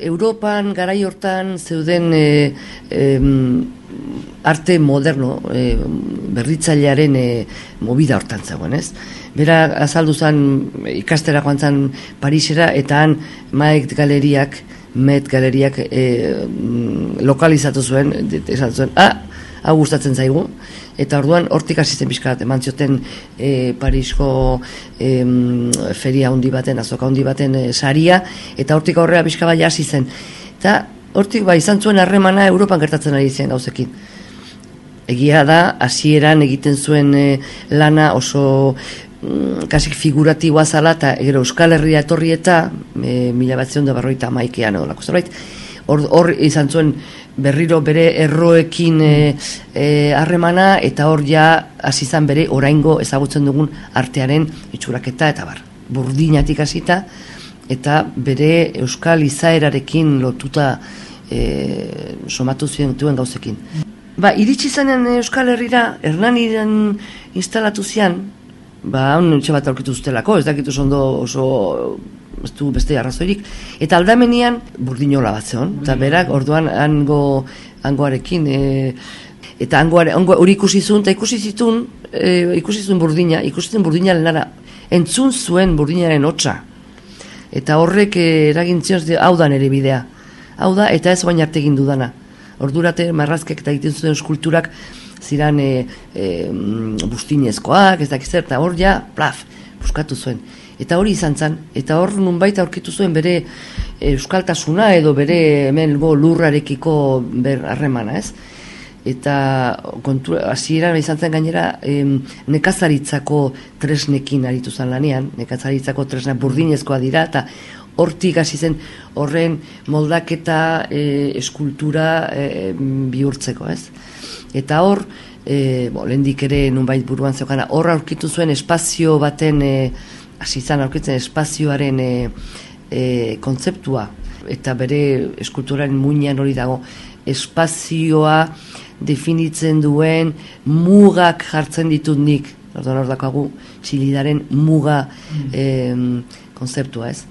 Europan garai hortan zeuden e, arte moderno e, berritzailearen e, movida hortan zegoen, ez? Bera azaldu zen ikastera joan zen Parisera eta han Maek galeriak, Met galeriak e, lokalizatu zuen, esan zuen, ah, hau gustatzen zaigu, eta orduan hortik hasi zen pixka eman zioten e, Parisko e, feria handi baten, azoka handi baten e, saria, eta hortik aurrera pixka bai hasi zen. Eta hortik bai izan zuen harremana Europan gertatzen ari zen gauzekin. Egia da, hasieran egiten zuen e, lana oso mm, kasik figuratiboa zala, eta gero Euskal Herria etorri eta e, mila bat zion da barroita maikean edo lako zerbait, hor izan zuen berriro bere erroekin e, e, harremana eta hor ja hasi izan bere oraingo ezagutzen dugun artearen itxuraketa eta bar. Burdinatik hasita eta bere euskal izaerarekin lotuta e, somatu zuen gauzekin. Ba, iritsi zanen Euskal Herrira, Hernaniren instalatu zian, ba, nintxe bat aurkitu zuztelako, ez dakitu ondo oso ez du beste arrazoirik. Eta aldamenian burdinola bat zeon, eta berak orduan hango, hangoarekin, e, eta hangoare, hori ikusi zuen, eta ikusi zitun, e, ikusi zuen burdina, ikusi zuen burdina lenara, entzun zuen burdinaren hotza. Eta horrek e, eragin zion, hau da nere bidea. Hau da, eta ez baina arte egin dudana. Ordurate marrazkek eta egiten zuen eskulturak ziran e, e, bustinezkoak, ez dakiz eta hor ja, plaf, buskatu zuen eta hori izan zen, eta hor nunbait aurkitu zuen bere euskaltasuna edo bere hemen go lurrarekiko ber harremana, ez? Eta kontu hasiera izan zen gainera em, nekazaritzako tresnekin aritu zen lanean, nekazaritzako tresna burdinezkoa dira eta hortik hasi zen horren moldaketa e, eskultura e, bihurtzeko, ez? Eta hor, e, bo, lehendik ere nunbait buruan zeukana, hor aurkitu zuen espazio baten e, hasi izan aurkitzen espazioaren e, e, kontzeptua. Eta bere eskulturaren muinean hori dago. Espazioa definitzen duen mugak jartzen ditut nik. Orduan hor dakoagu txilidaren muga mm. kontzeptua ez?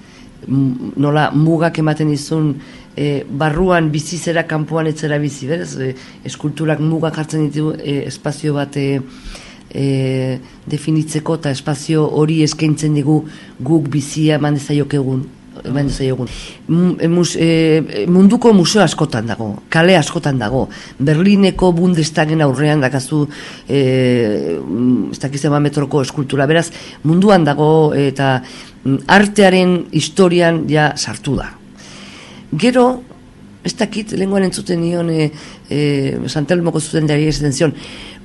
Nola mugak ematen izun e, barruan bizizera kanpoan etzera bizi berez? E, eskulturak mugak jartzen ditu e, espazio bat e, definitzeko eta espazio hori eskaintzen digu guk bizia eman egun eman egun e, munduko museo askotan dago kale askotan dago. Berlineko bundestagen aurrean dakazu e, ez dakiz metroko eskultura. Beraz munduan dago eta artearen historian ja sartu da. Gero ez dakit, lenguan entzuten nion e, e, Santelmoko zuten dara zion,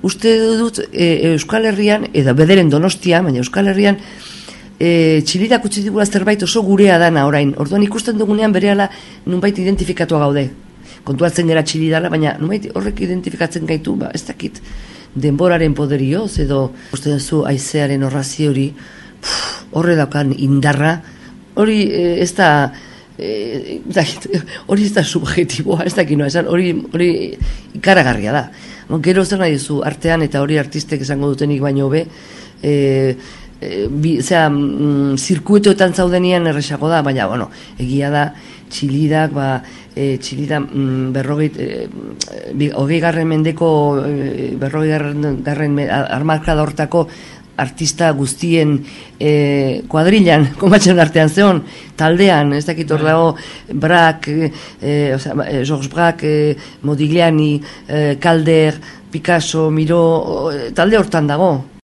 uste dut e, Euskal Herrian, edo bederen donostia, baina Euskal Herrian, e, txilidak utzi digula zerbait oso gurea dana orain. Orduan ikusten dugunean berehala nunbait identifikatua gaude. Kontuatzen gara txilidara, baina nunbait horrek identifikatzen gaitu, ba, ez dakit, denboraren poderioz, edo uste duzu aizearen horrazi hori, horre daukan indarra, hori e, ez da, e, hori ez da subjetiboa, ez dakit noa, hori, hori ikaragarria da. Gero zer nahi duzu artean eta hori artistek esango dutenik baino be, e, e, bi, zera, mm, zirkuetoetan zaudenian erresago da, baina, bueno, egia da, txilidak, ba, e, txilida mm, berrogeit, e, hogei garren mendeko, e, berrogei garren, garren armarkada hortako artista guztien e, kuadrilan, komatzen artean zeon, taldean, ez dakit hor bai. dago, Brak, e, e, oza, e, Georges Brak, e, Modigliani, e, Calder, Picasso, Miro, talde hortan dago.